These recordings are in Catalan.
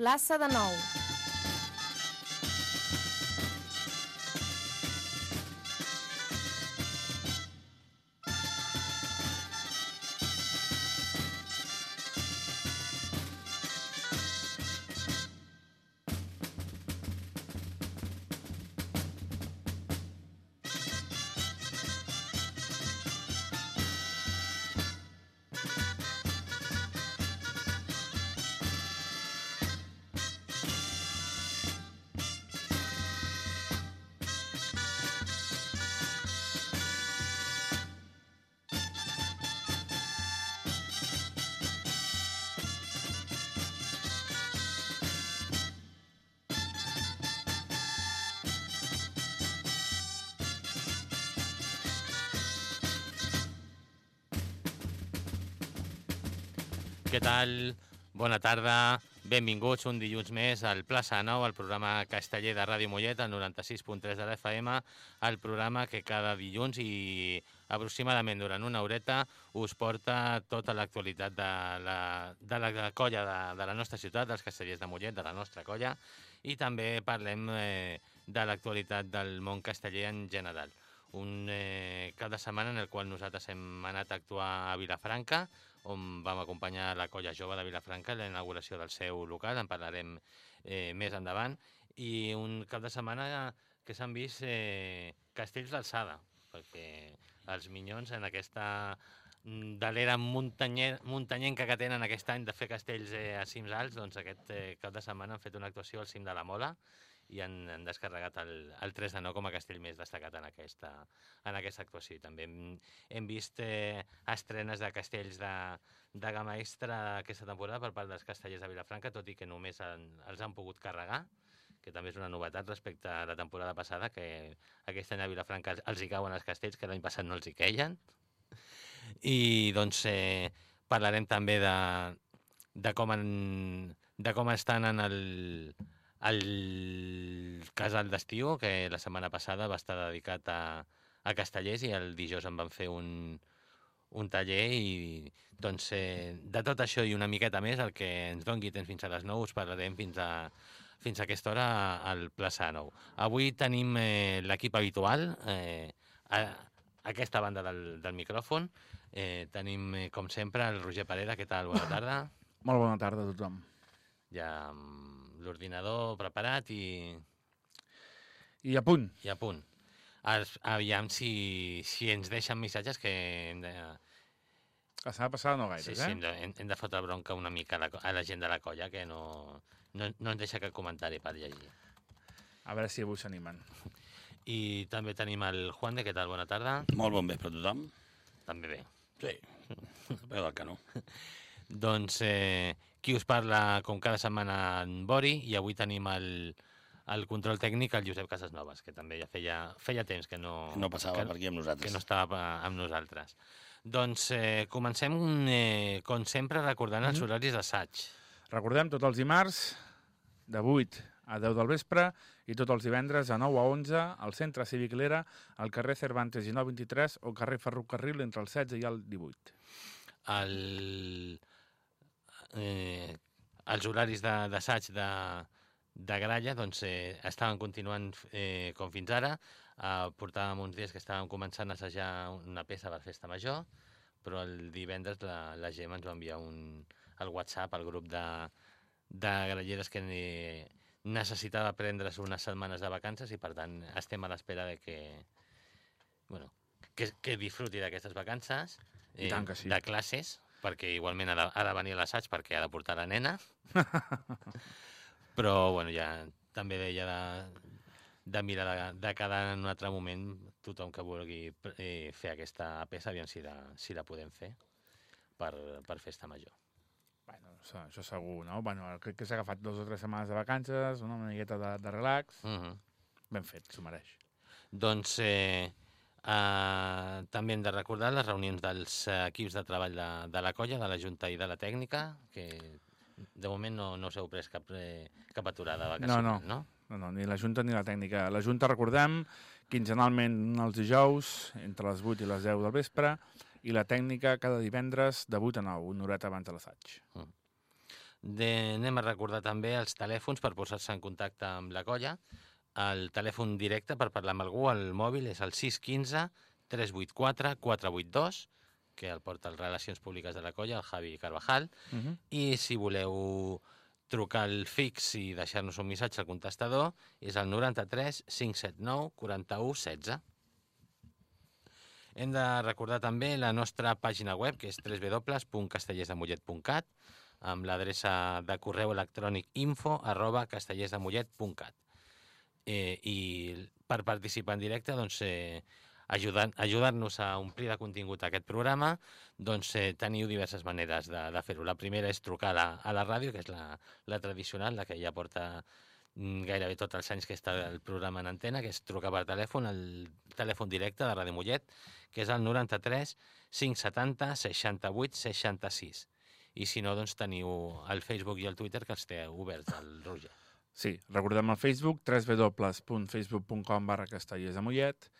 plaça de Nou. Què tal? Bona tarda. Benvinguts un dilluns més al Plaça Nou, al programa casteller de Ràdio Mollet, al 96.3 de l'FM, el programa que cada dilluns i aproximadament durant una horeta us porta tota l'actualitat de, la, de la colla de, de la nostra ciutat, dels castellers de Mollet, de la nostra colla, i també parlem eh, de l'actualitat del món casteller en general. Un eh, cap de setmana en el qual nosaltres hem anat a actuar a Vilafranca, on vam acompanyar la colla jove de Vilafranca en la inauguració del seu local, en parlarem eh, més endavant, i un cap de setmana que s'han vist eh, castells d'alçada, perquè els minyons en aquesta mm, de l'era muntanyenca que tenen aquest any de fer castells eh, a cims alts, doncs aquest eh, cap de setmana han fet una actuació al cim de la Mola, i han, han descarregat el, el 3 de 9 com a castell més destacat en aquesta, en aquesta actuació. I també hem, hem vist eh, estrenes de castells de, de gamma extra aquesta temporada per part dels castellers de Vilafranca, tot i que només han, els han pogut carregar, que també és una novetat respecte a la temporada passada, que aquest any a Vilafranca els hi cauen els castells, que l'any passat no els hi queien. I doncs eh, parlarem també de, de, com en, de com estan en el, el casal d'estiu, que la setmana passada va estar dedicat a, a castellers i el dijous en van fer un, un taller i doncs eh, de tot això i una miqueta més el que ens dongui temps fins a les 9 us parlarem fins a, fins a aquesta hora al Plaça 9. Avui tenim eh, l'equip habitual eh, a, a aquesta banda del, del micròfon. Eh, tenim, eh, com sempre, el Roger Parera. Què tal? Bona tarda. Molt bona tarda a tothom. Ja amb l'ordinador preparat i, I a punt. i a punt. Es, aviam si, si ens deixen missatges que hem de, La setmana passada no gaires, sí, eh? sí, hem, de, hem, hem de fotre bronca una mica a la, a la gent de la colla que no, no, no ens deixa cap comentari per llegir. A veure si avui s'animen. I també tenim el Juan de, què tal? Bona tarda. Molt bon vespre a tothom. També bé. Sí, veu del canó. Doncs eh, qui us parla com cada setmana en Bori i avui tenim el, el control tècnic el Josep Casasnovas, que també ja feia, feia temps que no, No passava que, per aquí amb nosaltres. que no estava pa- amb nosaltres. Doncs eh, comencem, eh, com sempre, recordant els horaris d'assaig. Recordem, tots els dimarts, de 8 a 10 del vespre, i tots els divendres, a 9 a 11, al Centre Cívic Lera, al carrer Cervantes 1923 o carrer Ferrocarril entre el 16 i el 18. El, eh, els horaris de- d'assaig de, de gralla doncs, eh, estaven continuant eh, com fins ara. Eh, portàvem uns dies que estàvem començant a assajar una peça per festa major, però el divendres la, la Gemma ens va enviar un, el WhatsApp al grup de, de gralleres que ne, necessitava prendre's unes setmanes de vacances i, per tant, estem a l'espera de que, bueno, que, que disfruti d'aquestes vacances, eh, I tant que sí. de classes, perquè igualment ha de, ha de venir a l'assaig perquè ha de portar la nena. Però, bueno, ja també deia de, de mirar de, de quedar en un altre moment tothom que vulgui eh, fer aquesta peça, aviam si la, si la podem fer per, per festa major. Bueno, això, això segur, no? Bueno, crec que s'ha agafat dues o tres setmanes de vacances, una miqueta de, de relax. Uh -huh. Ben fet, s'ho mereix. Doncs eh, eh, també hem de recordar les reunions dels eh, equips de treball de, de la colla, de la Junta i de la Tècnica, que de moment no, no us heu pres cap, eh, cap aturada vacacional, no. no? No, no, ni la Junta ni la tècnica. La Junta, recordem, quinzenalment els dijous, entre les 8 i les 10 del vespre, i la tècnica cada divendres de 8 a 9, una horeta abans de l'assaig. De, anem a recordar també els telèfons per posar-se en contacte amb la colla. El telèfon directe per parlar amb algú al mòbil és el 615 384 482, que el porta el Relacions Públiques de la colla, el Javi Carvajal, Uh -huh. i si voleu trucar al fix i deixar-nos un missatge al contestador és el 93 579 41 16. Hem de recordar també la nostra pàgina web, que és www.castellersdemollet.cat, amb l'adreça de correu electrònic info arroba castellersdemollet.cat. Eh, I per participar en directe, doncs, eh, ajudant- ajudar-nos a omplir de contingut aquest programa, doncs eh, teniu diverses maneres de, de fer-ho. La primera és trucar a la, a la ràdio, que és la, la tradicional, la que ja porta mm, gairebé tots els anys que està el programa en antena, que és trucar per telèfon, el telèfon directe de Ràdio Mollet, que és el 93 570 68 66. I si no, doncs teniu el Facebook i el Twitter que els té oberts, el Roger. Sí, recordem el Facebook, www.facebook.com barra castellers de Mollet,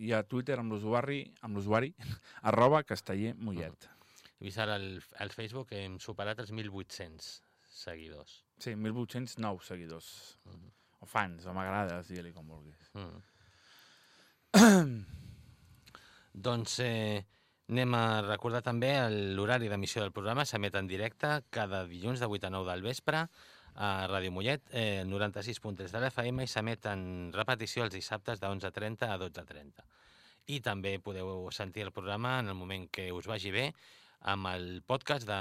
i a Twitter amb l'usuari, amb l'usuari, arroba casteller Mollet. He vist ara al, al Facebook que hem superat els 1.800 seguidors. Sí, 1.809 seguidors. Mhm. O fans, o m'agrades, digue-li com vulguis. Mm. doncs eh, anem a recordar també l'horari d'emissió del programa. S'emet en directe cada dilluns de 8 a 9 del vespre a Ràdio Mollet, eh, 96.3 de l'FM i s'emet en repetició els dissabtes de 11.30 a 12.30. I també podeu sentir el programa en el moment que us vagi bé amb el podcast de,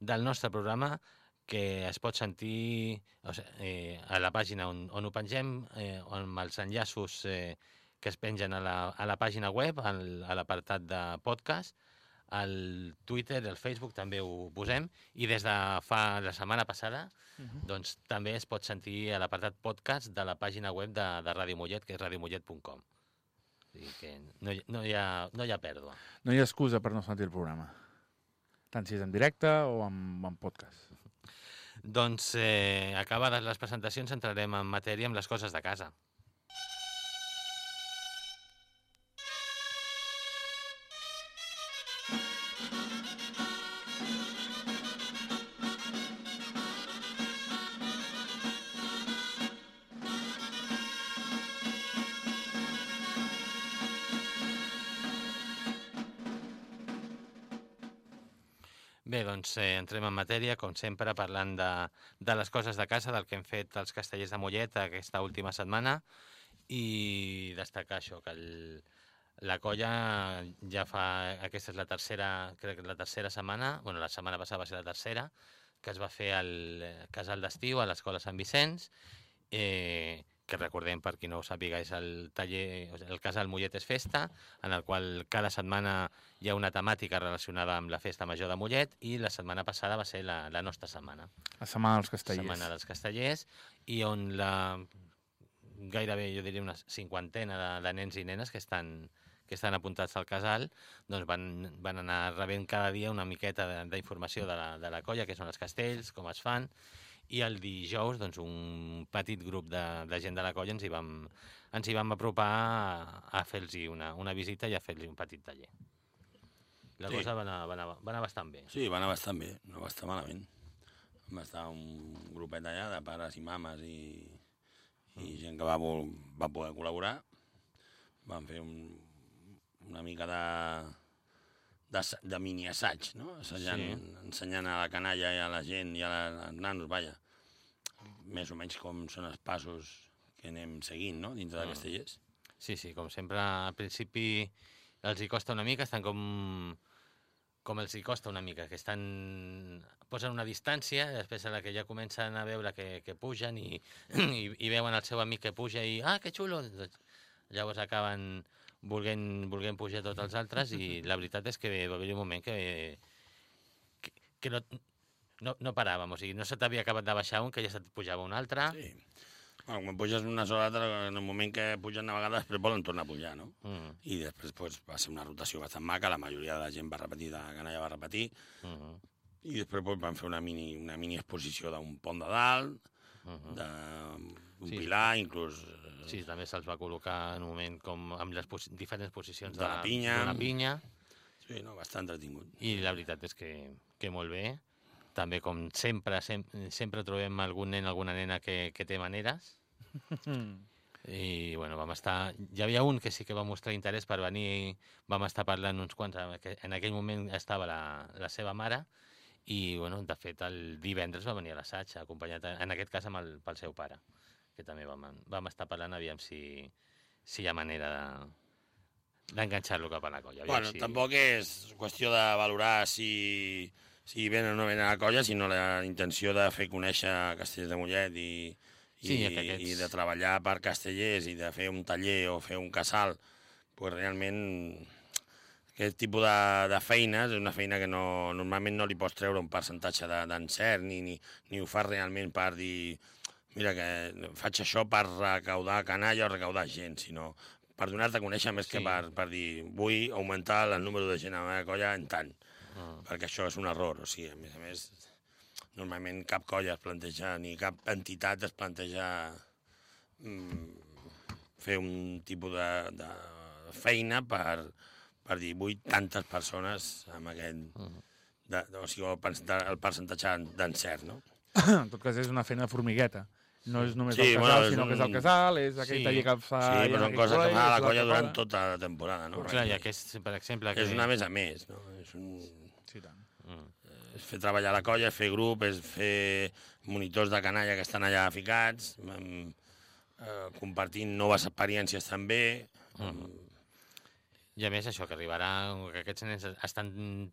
del nostre programa que es pot sentir o sigui, eh, a la pàgina on, on ho pengem, eh, amb els enllaços eh, que es pengen a la, a la pàgina web, al, a l'apartat de podcast, al Twitter, al Facebook també ho posem, i des de fa la setmana passada doncs, també es pot sentir a l'apartat podcast de la pàgina web de, de Ràdio Mollet, que és radiomollet.com. O sigui que no, no, hi ha, no hi ha pèrdua. No hi ha excusa per no sentir el programa. Tant si és en directe o en, en podcast. Doncs, eh, acabades les presentacions, entrarem en matèria amb les coses de casa. Bé, doncs eh, entrem en matèria, com sempre, parlant de, de les coses de casa, del que hem fet els castellers de Mollet aquesta última setmana i destacar això, que el, la colla ja fa... Aquesta és la tercera, crec que la tercera setmana, bueno, la setmana passada va ser la tercera, que es va fer al eh, casal d'estiu a l'Escola Sant Vicenç, eh, que recordem, per qui no ho sàpiga, és el taller, el casal Mollet és Festa, en el qual cada setmana hi ha una temàtica relacionada amb la Festa Major de Mollet i la setmana passada va ser la, la nostra setmana, La setmana dels castellers. Setmana dels Castellers, i on la gairebé, jo diria, una cinquantena de, de nens i nenes que estan, que estan apuntats al casal, doncs van, van anar rebent cada dia una miqueta de- d'informació de, la, de la colla, que són els castells, com es fan, i el dijous doncs, un petit grup de, de gent de la colla ens hi vam, ens hi vam apropar a, a fer-los una, una visita i a fer-los un petit taller. La Sí. cosa va anar, va, anar, va anar bastant bé. Sí, va anar bastant bé, no va estar malament. Va estar un grupet allà de pares i mames i, i gent que va, vol, va poder col·laborar. Van fer un, una mica de, de, de mini assaig, no? Assajant, Sí. sí. ensenyant a la canalla i a la gent i a la, als nanos, vaja, més o menys com són els passos que anem seguint, no?, dintre de Mm. Castellers. Sí, sí, com sempre, al principi els hi costa una mica, estan com com els hi costa una mica, que estan posen una distància, després a la que ja comencen a veure que, que pugen i, i, i veuen el seu amic que puja i ah, que xulo! Doncs, llavors acaben volent, volent pujar tots els altres i la veritat és que va haver un moment que, que, que no, no, no paràvem, o sigui, no se t'havia acabat de baixar un que ja se't pujava un altre. Sí. Bueno, quan puges una sola altra, en el moment que pugen una vegada, després volen tornar a pujar, no? Mm, I després pues, va ser una rotació bastant maca, la majoria de la gent va repetir, de la canalla va repetir, mm, mm, i després pues, van fer una mini, una mini exposició d'un pont de dalt, mm. d'un Sí. pilar, inclús... eh, Sí, també se'ls va col·locar en un moment com amb les posi diferents posicions De la pinya. d'una pinya Sí, no, bastant entretingut. i la veritat és que, que molt bé també, com sempre, sem sempre trobem algun nen, alguna nena que, que té maneres. I, bueno, vam estar... Hi havia un que sí que va mostrar interès per venir, vam estar parlant uns quants, en aquell- en aquell moment estava la, la seva mare, i, bueno, de fet, el divendres va venir a l'assaig, acompanyat, en aquest cas, amb el, pel seu pare, que també vam, vam estar parlant, aviam si, si hi ha manera de d'enganxar-lo cap a la colla. aviam Bueno, si... tampoc és qüestió de valorar si, si venen o no venen a la colla, sinó la intenció de fer conèixer Castellers de Mollet i, i, Sí, que aquests- i de treballar per castellers i de fer un taller o fer un casal, pues realment aquest tipus de, de feines és una feina que no, normalment no li pots treure un percentatge de- d'encert ni, ni, ni ho fas realment per dir mira que faig això per recaudar canalla o recaudar gent, sinó per donar-te a conèixer més. Sí. que per, per dir vull augmentar el número de gent a la meva colla en tant, Perquè això és un error, o sigui, a més a més, normalment cap colla es planteja, ni cap entitat es planteja mm, fer un tipus de, de feina per, per dir vull tantes persones amb aquest... De, de, o sigui, el, percentatge- d'encert, no? En tot cas, és una feina de formigueta. No és només Sí, el casal, bueno, és sinó que és el un- casal, és aquell Sí. taller que fa... Sí, però són coses que fa la colla durant tota la temporada, no? Clar, i aquest, per exemple... Que... És una més a més, no? És, un, Sí, tant. Mm. és fer treballar la colla, és fer grup, és fer monitors de canalla que estan allà ficats, amb, eh, compartint noves experiències també. Mm. I a més això, que arribarà, que aquests nens estan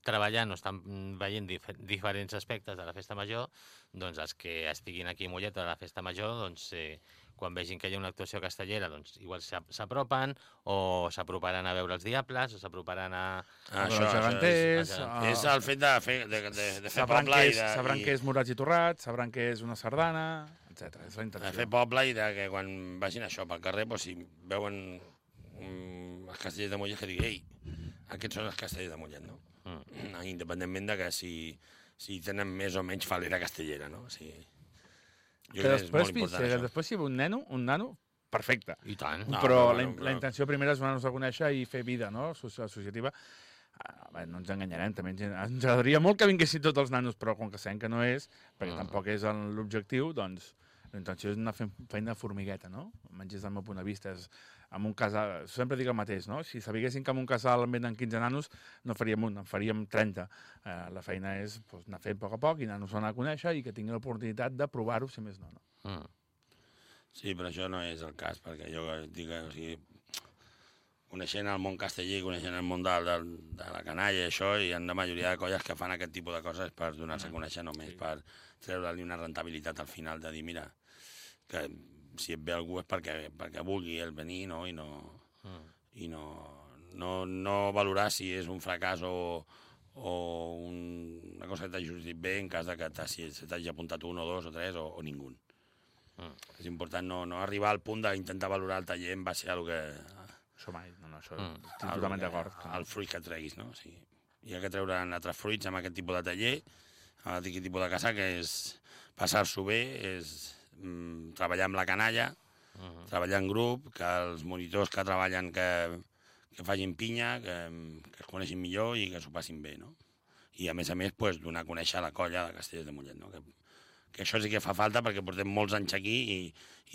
treballant o estan veient dif diferents aspectes de la festa major, doncs els que estiguin aquí a Mollet a la festa major, doncs eh, quan vegin que hi ha una actuació castellera, doncs igual s'ap- s'apropen o s'aproparan a veure els diables o s'aproparan a... Ah, Això, els geganters, és, ah, és el fet de fer, de, de, de fer sabran, poble que i és, de, sabran i, que és Morats i Torrats, sabran que és una sardana, etc. És la de intenció. fer poble i de que quan vagin això pel carrer, doncs, si veuen um, els castellers de Mollet, que digui, ei, aquests són els castellers de Mollet, no? Mm. Independentment de que si, si tenen més o menys falera castellera, no? O sigui, jo que després, important que després si ve un neno, un nano, perfecte. I tant. No, però però la, bueno, in- però- la intenció primera és donar-nos a conèixer i fer vida no? Asso- associativa. Ah, bé, no ens enganyarem, també ens, ens agradaria molt que vinguessin tots els nanos, però com que sabem que no és, perquè Ah. tampoc és el- l'objectiu, doncs la intenció és anar fent feina de formigueta, no? Almenys des del meu punt de vista. És, amb un casal, sempre dic el mateix, no? Si sabiguessin que en un casal en venen 15 nanos, no faríem un, en faríem 30. Eh, la feina és doncs, anar fent a poc a poc i anar-nos a conèixer i que tinguin l'oportunitat de provar-ho, si més no. no? Mm. Sí, però això no és el cas, perquè jo dic, o sigui, coneixent el món casteller, coneixent el món de, de, de la canalla i això, hi ha la majoria de colles que fan aquest tipus de coses per donar-se a conèixer només, per treure-li una rentabilitat al final, de dir, mira, que si et ve algú és perquè, perquè vulgui el venir, no? I no, Mm. i no, no, no valorar si és un fracàs o, o un, una cosa que t'ha sortit bé en cas de que si se t'hagi apuntat un o dos o tres o, o ningú. Mm. És important no, no arribar al punt d'intentar valorar el taller en base a lo que, Això mai, no, no, això Mm. estic totalment d'acord. Al fruit que treguis, no? Sigui, hi ha que treure altres fruits amb aquest tipus de taller, amb aquest tipus de casa, que és passar-s'ho bé, és mm, treballar amb la canalla, Mm. treballar en grup, que els monitors que treballen que, que facin pinya, que, que es coneixin millor i que s'ho passin bé, no? I a més a més, pues, donar a conèixer la colla de Castellers de Mollet, no? Que, que això sí que fa falta perquè portem molts anys aquí i,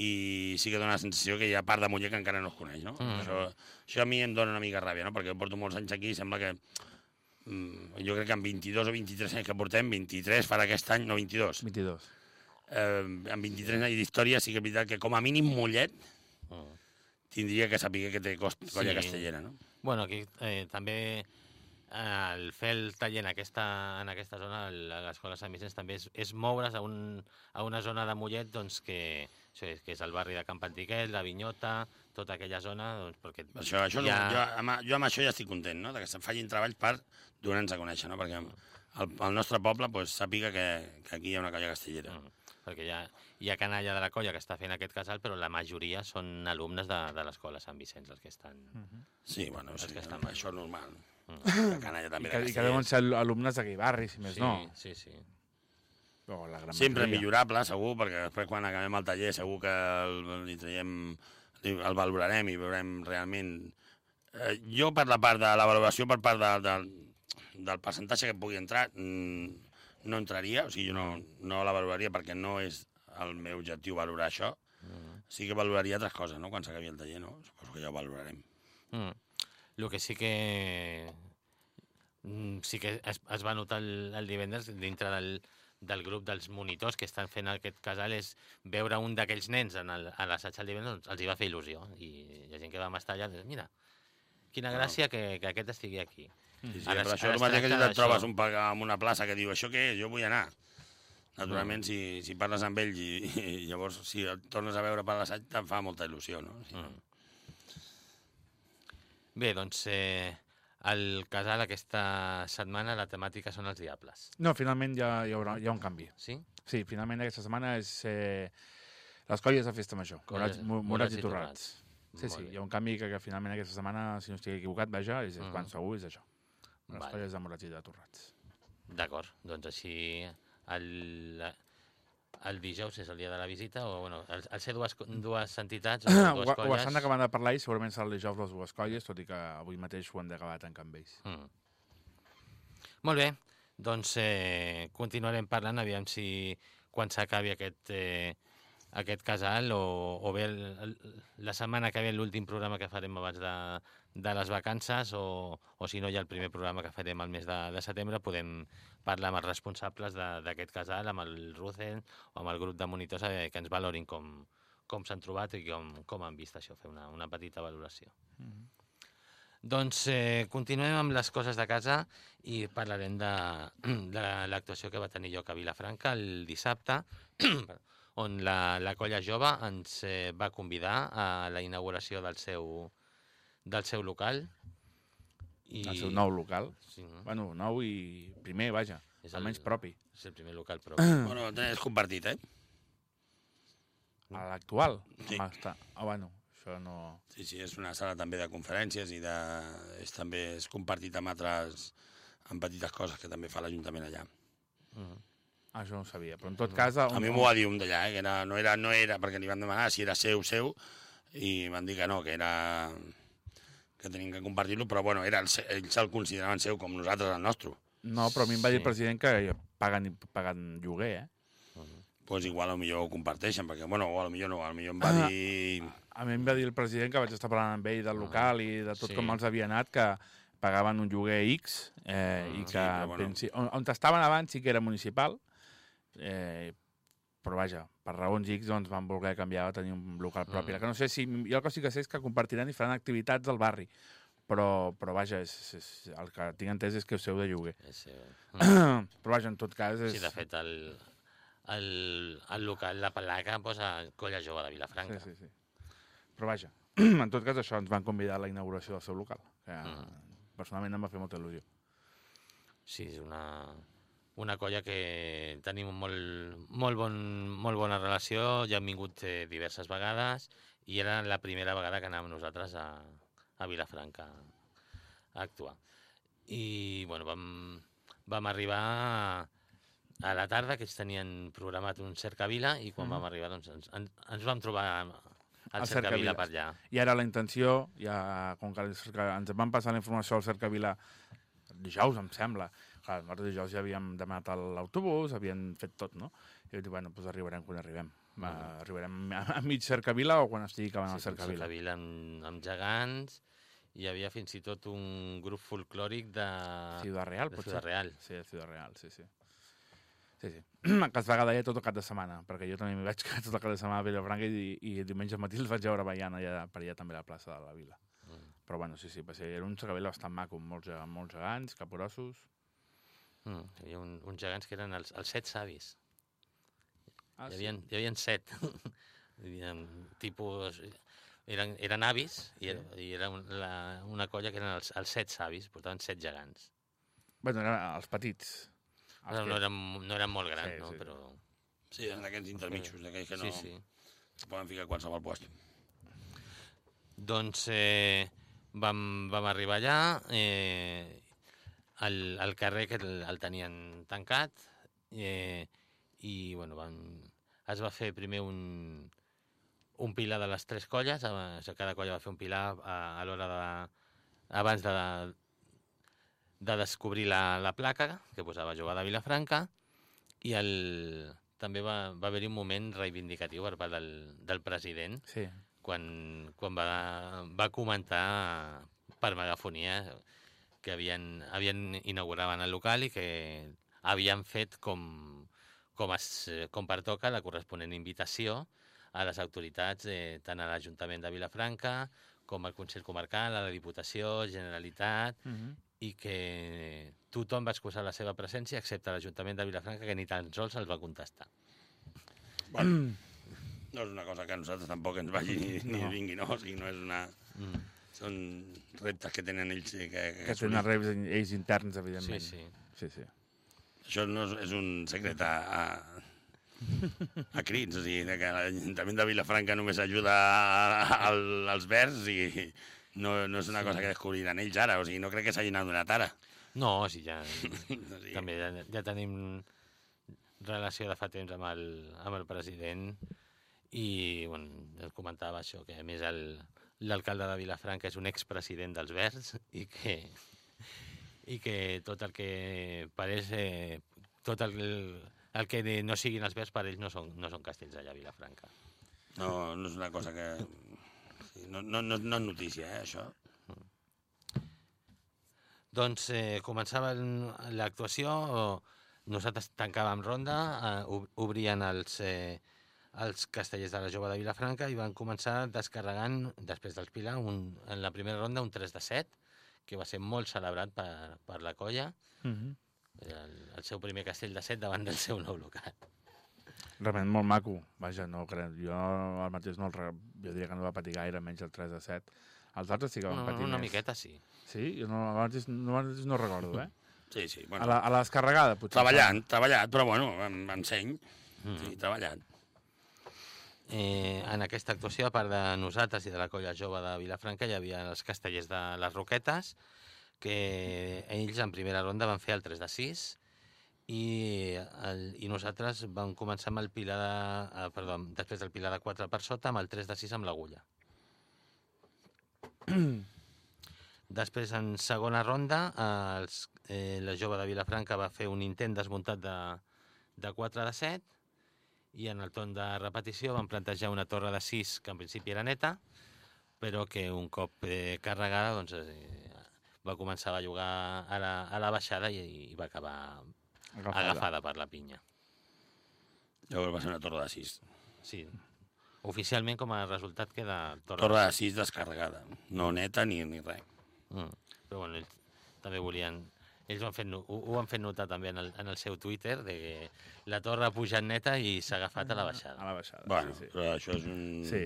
i sí que dona la sensació que hi ha part de Mollet que encara no es coneix, no? Mm. Això, això a mi em dona una mica ràbia, no? Perquè porto molts anys aquí i sembla que mm, jo crec que amb 22 o 23 anys que portem, 23 farà aquest any, no 22, 22. Eh, amb 23 anys d'història sí que és veritat que com a mínim Mollet Mm. tindria que saber que té cost, colla Sí. castellera, no? Bueno, aquí eh, també eh, el fer el taller en aquesta, en aquesta zona, l'Escola Sant Vicenç, també és, és moure's a, un, a una zona de Mollet doncs, que, això és, que és el barri de Camp Antiquet, la Vinyota, tota aquella zona, doncs, perquè Això, això ha... jo, amb, jo amb això ja estic content, no? De que se'n facin treballs per donar-nos a conèixer, no? Perquè el, el nostre poble pues, sàpiga que, que aquí hi ha una colla castellera. Mm, perquè hi ha, hi ha canalla de la colla que està fent aquest casal, però la majoria són alumnes de, de l'escola Sant Vicenç, els que estan... Sí, bueno, sí, que està això és normal. Mm. La canalla I també que, de I que deuen ser alumnes d'aquell barri, si més sí, no. sí, sí. O la gran Sempre majoria. millorable, segur, perquè després quan acabem el taller segur que el, li traiem, li- el valorarem i veurem realment... Eh, jo per la part de la valoració per part de, de, del percentatge que pugui entrar mm, no entraria, o sigui, jo no, no la valoraria perquè no és el meu objectiu valorar això. Mm. Sí que valoraria altres coses, no?, quan s'acabi el taller, no? Suposo que ja ho valorarem. Mm. El que sí que mm, sí que es, es va notar el, el divendres dintre del, del grup dels monitors que estan fent aquest casal és veure un d'aquells nens en el, a l'assaig el divendres, doncs els hi va fer il·lusió. I hi ha gent que va estar allà, doncs, mira, quina gràcia que, que aquest estigui aquí. Sí, sí, Ara però això ara és el mateix que si trobes un en una plaça que diu això què és? Jo vull anar. Naturalment, Mm. si, si parles amb ells i, i llavors si et tornes a veure per l'assaig te'n fa molta il·lusió, no? Sí. Mm. Bé, doncs eh, el casal aquesta setmana la temàtica són els diables. No, finalment ja hi, haurà, hi ha un canvi. Sí? Sí, finalment aquesta setmana és eh, les colles de festa major, Colles- morats, mo- morats i torrats. Sí, Molt sí, bé. hi ha un canvi que, que finalment aquesta setmana, si no estic equivocat, vaja, és Mhm. quan segur és això. Les Vale. colles de morats i de torrats. D'acord, doncs així el, el dijous és el dia de la visita o, bueno, al, al ser dues, dues entitats o Ho, dues ho colles... estan acabant de parlar i segurament serà el dijous les dues colles, tot i que avui mateix ho han d'acabar tancant amb ells. Mm. Molt bé, doncs eh, continuarem parlant, aviam si quan s'acabi aquest, eh, aquest casal o, o bé el, el, la setmana que ve l'últim programa que farem abans de, de les vacances o, o si no hi ha el primer programa que farem al mes de, de setembre podem parlar amb els responsables de- d'aquest casal, amb el Ruzen o amb el grup de monitors eh, que ens valorin com, com s'han trobat i com, com han vist això, fer una, una petita valoració. Doncs eh, continuem amb les coses de casa i parlarem de, de l'actuació que va tenir lloc a Vilafranca el dissabte, on la, la colla jove ens eh, va convidar a la inauguració del seu, del seu local. I... El seu nou local. Sí, no? Bueno, nou i primer, vaja, És el- almenys propi. és el primer local propi. Bueno, és compartit, eh? A l'actual. Sí. Està... Ah, bueno, això no... Sí, sí, és una sala també de conferències i de... és també és compartit amb altres amb petites coses que també fa l'Ajuntament allà. Mhm. Ah, això no ho sabia, però en tot cas... A mi m'ho va dir un d'allà, eh, que era, no, era, no era, perquè li van demanar si era seu, seu, i van dir que no, que era que tenim que compartir-lo, però bueno, era el, ells el consideraven seu com nosaltres el nostre. No, però a mi em va dir Sí. el president que paguen, paguen lloguer, eh? Doncs pues igual a millor ho comparteixen, perquè, bueno, o a millor no, a millor em va Ah. dir... A mi em va dir el president que vaig estar parlant amb ell del local i de tot Sí. com els havia anat, que pagaven un lloguer X eh, Ah, i sí, que però bueno. on, on estaven abans sí que era municipal, eh, però vaja, per raons X doncs, van voler canviar a tenir un local propi. Mm. Que no sé si... Jo el que sí que sé és que compartiran i faran activitats al barri, però, però vaja, és, és, el que tinc entès és que és seu de lloguer. És, mm. però vaja, en tot cas... És... Sí, de fet, el, el, el local, la placa, posa Colla Jove de Vilafranca. Sí, sí, sí. Però vaja, en tot cas això, ens van convidar a la inauguració del seu local, que Mm. personalment em va fer molta il·lusió. Sí, és una, una colla que tenim molt, molt, bon, molt bona relació, ja hem vingut eh, diverses vegades i era la primera vegada que anàvem nosaltres a, a Vilafranca a actuar. I bueno, vam, vam arribar a la tarda, que ells tenien programat un cercavila i quan Mhm. vam arribar doncs, ens, ens, vam trobar al cercavila per allà. I ara la intenció, ja, com que ens van passar la informació al Cercavila dijous, em sembla. Clar, nosaltres dijous ja havíem demanat l'autobús, havien fet tot, no? I vaig dir, bueno, doncs arribarem quan arribem. Va, arribarem a, a mig Cercavila o quan estigui acabant el Sí, un Cercavila. cercavila amb, amb gegants, hi havia fins i tot un grup folclòric de, Ciudad Real, de potser? Ciudad Real. Sí, a Ciudad Real, sí, sí. Sí, sí. que es va allà tot el cap de setmana, perquè jo també m'hi vaig quedar tot el cap de setmana a Vilafranca i, i diumenge al matí els vaig veure ballant allà, per allà també a la plaça de la Vila. Però bueno, sí, sí, va ser, era un cercavila bastant maco, amb molts, amb molts gegants, capgrossos... Mm. Hi havia un, uns gegants que eren els, els set savis. Ah, hi, havia, hi havia set. hi havia tipus... Eren, eren avis i era, i era un, la, una colla que eren els, els set savis, portaven set gegants. Bueno, eren els petits. Els No, que- no, eren, no eren molt grans, Sí, no? sí. però... Sí, és d'aquests intermitjos, d'aquells que no Sí, sí. poden ficar a qualsevol lloc. Doncs eh, vam, vam arribar allà, eh, el, el carrer que el, el tenien tancat, eh, i bueno, van, es va fer primer un, un pilar de les tres colles, cada colla va fer un pilar a, a l'hora de... abans de, de descobrir la, la placa que posava jugada a Vilafranca, I el, també va, va haver-hi un moment reivindicatiu per part del, del president Sí. Quan, quan va, va comentar per megafonia que havien, havien inauguraven el local i que havien fet com, com, es, com pertoca la corresponent invitació a les autoritats, eh, tant a l'Ajuntament de Vilafranca com al Consell Comarcal, a la Diputació, Generalitat, Uh -huh. i que tothom va excusar la seva presència, excepte l'Ajuntament de Vilafranca, que ni tan sols els va contestar. Bueno, no és una cosa que a nosaltres tampoc ens vagi ni, ni No. vingui, no? O sigui, no és una... Mm. Són reptes que tenen ells i que, que, Que tenen reis ells interns, Sí, evidentment. sí. sí, sí. Això no és, és un secret a, a, a crits, o sigui, que l'Ajuntament de Vilafranca només ajuda a, a, al- als verds i no, no és una cosa que descobriran ells ara, o sigui, no crec que s'hagin adonat ara. No, sí, ja, O sigui, també ja, ja tenim relació de fa temps amb el, amb el president i bueno, es comentava això, que a més el- l'alcalde de Vilafranca és un expresident dels Verds i que, i que tot el que pareix, eh, tot el, el que no siguin els Verds per ells no són, no són castells allà a Vilafranca. No, no és una cosa que... No, no, no, no és notícia, eh, això. Doncs eh, començava l'actuació, nosaltres tancàvem ronda, eh, ob- obrien els, eh, els castellers de la Jove de Vilafranca i van començar descarregant, després dels Pilar, un, en la primera ronda un 3 de 7, que va ser molt celebrat per, per la colla, Uh -huh. el, el seu primer castell de 7 davant del seu nou local. Realment molt maco. Vaja, no crec. Jo el mateix no el re... Jo diria que no va patir gaire, menys el 3 de 7. Els altres sí que van Una, patir una més. miqueta, sí. Sí? Jo no, abans, no, abans no recordo, eh? Sí, sí, A bueno, la, a la descarregada, potser. treballant, treballat, però bueno, en, enseny, Mm. sí, treballat. Eh, en aquesta actuació, a part de nosaltres i de la colla jove de Vilafranca, hi havia els castellers de les Roquetes, que ells en primera ronda van fer el 3 de 6 i, el, i nosaltres vam començar amb el pilar de, eh, perdó, després del pilar de 4 per sota amb el 3 de 6 amb l'agulla. Després, en segona ronda, els, eh, la jove de Vilafranca va fer un intent desmuntat de, de 4 de 7 i en el torn de repetició van plantejar una torre de 6 que en principi era neta, però que un cop eh, carregada doncs, eh, va començar a bellugar a la, a la baixada i, i va acabar Agafada. agafada per la pinya. Llavors va ser una torre de 6. Sí. Oficialment, com a resultat, queda torre, Torre de 6 descarregada, no neta ni, ni res. Mm. Però bueno, ells també volien... Ells ho han fet, ho, ho han fet notar també en el, en el seu Twitter, de que la torre ha pujat neta i s'ha agafat a la A baixada. la baixada, Bueno, sí, sí. però això és un... Sí.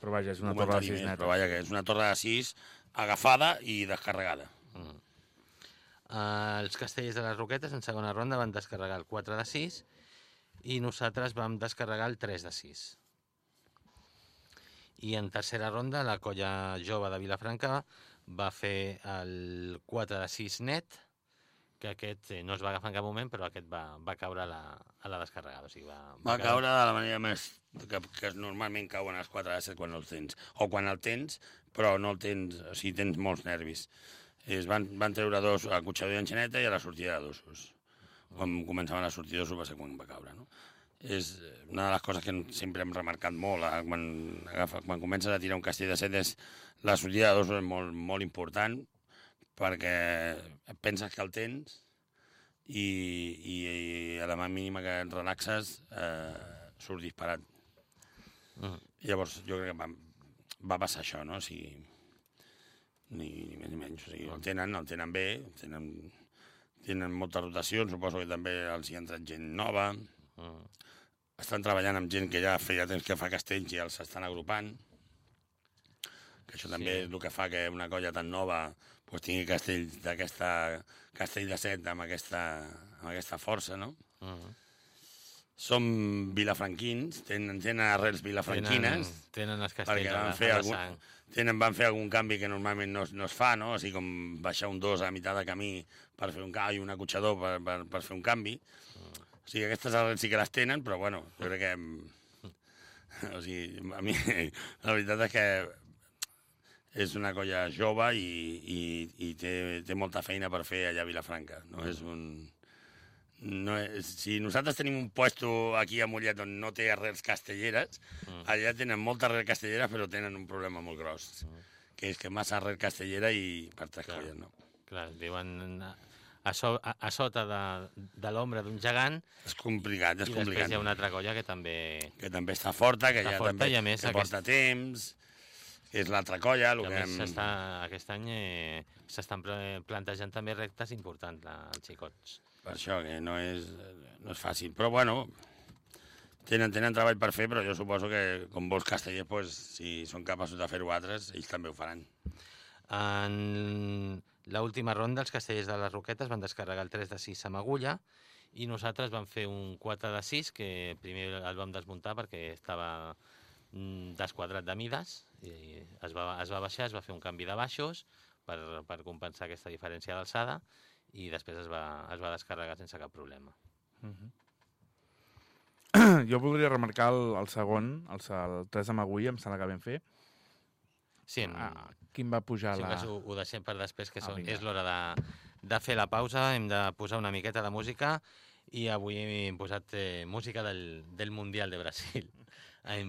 Però vaja, és una un torre de comentari 6 més, neta. Però vaja, que és una torre de 6 agafada i descarregada. Mm. Uh, els castellers de les Roquetes en segona ronda van descarregar el 4 de 6 i nosaltres vam descarregar el 3 de 6. I en tercera ronda la colla jove de Vilafranca va fer el 4 de 6 net, que aquest eh, no es va agafar en cap moment, però aquest va, va caure a la, a la descarregada. O sigui, va, Va caure de la manera més que, que normalment cauen els 4 de 7 quan el tens. O quan el tens, però no el tens, o sigui, tens molts nervis. Es van, van treure dos, a Cotxador i Enxaneta i a la sortida de dosos. Quan començaven la sortida de dosos va ser quan va caure, no? És una de les coses que sempre hem remarcat molt eh, quan, agafa, quan comences a tirar un castell de set és la sortida de dosos és molt, molt important perquè penses que el tens i, i, i a la mà mínima que et relaxes eh, surt disparat. Mm. Llavors jo crec que va, va passar això, no? O sigui, ni, ni més ni menys. O sigui, el tenen, el tenen bé, tenen, tenen molta rotació, suposo que també els hi ha entrat gent nova, Mm. estan treballant amb gent que ja feia temps que fa castells i els estan agrupant, que això també Sí. és el que fa que una colla tan nova pues, tingui castells d'aquesta castell de set amb aquesta, amb aquesta força, no? Mm. Som vilafranquins, tenen, tenen arrels vilafranquines, Tenen, tenen els castells van fer, algun, sang. tenen, van fer algun canvi que normalment no, no es fa, no? Així com baixar un dos a meitat de camí per fer un canvi, un acotxador per, per, per fer un canvi. O sigui, aquestes arrels sí que les tenen, però bueno, jo crec que... O sigui, a mi la veritat és que és una colla jove i, i, i té, té molta feina per fer allà a Vilafranca. No és un... no és, si nosaltres tenim un puesto aquí a Mollet on no té arrels castelleres, mm. allà tenen molta arrel castellera però tenen un problema molt gros, mm. que és que massa arrel castellera i per tres Clar. colles no. Clar, diuen a, so, a, a sota de, de l'ombra d'un gegant És complicat, és i complicat. després hi ha una altra colla que també... Que també està forta, que Està ja forta també i a més que aquest- porta temps, és l'altra colla, el Que hem... s'està, aquest any eh, s'estan pla- plantejant també rectes importants la, els xicots. Per això, que no és, no és fàcil. Però, bueno, tenen, tenen treball per fer, però jo suposo que, com vols castellers, pues, si són capaços de fer-ho altres, ells també ho faran. En l'última ronda, els castellers de les Roquetes van descarregar el 3 de 6 amb agulla i nosaltres vam fer un 4 de 6 que primer el vam desmuntar perquè estava desquadrat de mides i es va, es va baixar, es va fer un canvi de baixos per, per compensar aquesta diferència d'alçada i després es va, es va descarregar sense cap problema. Jo voldria remarcar el, el segon, el, el 3 amb agulla, em sembla que vam fer. Sí, en, Ah, quin va pujar Si la... ho, ho deixem per després, que Ah, és l'hora de, de fer la pausa, hem de posar una miqueta de música i avui hem posat eh, música del, del Mundial de Brasil. Hem,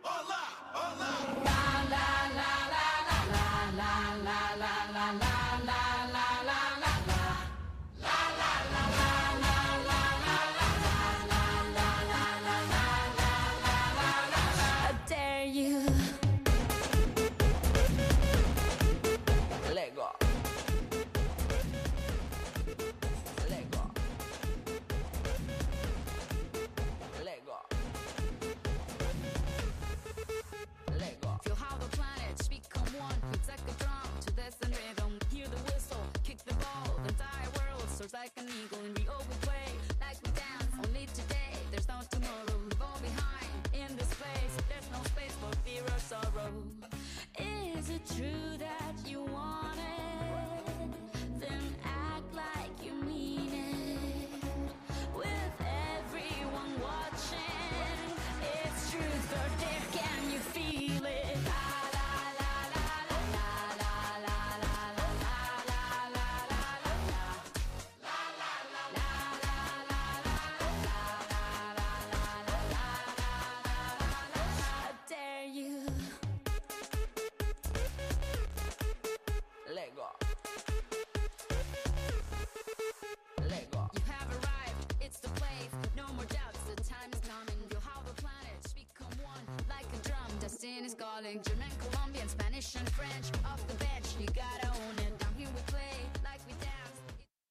Calling. German, Colombian, Spanish, and French. Off the bench. You gotta own it.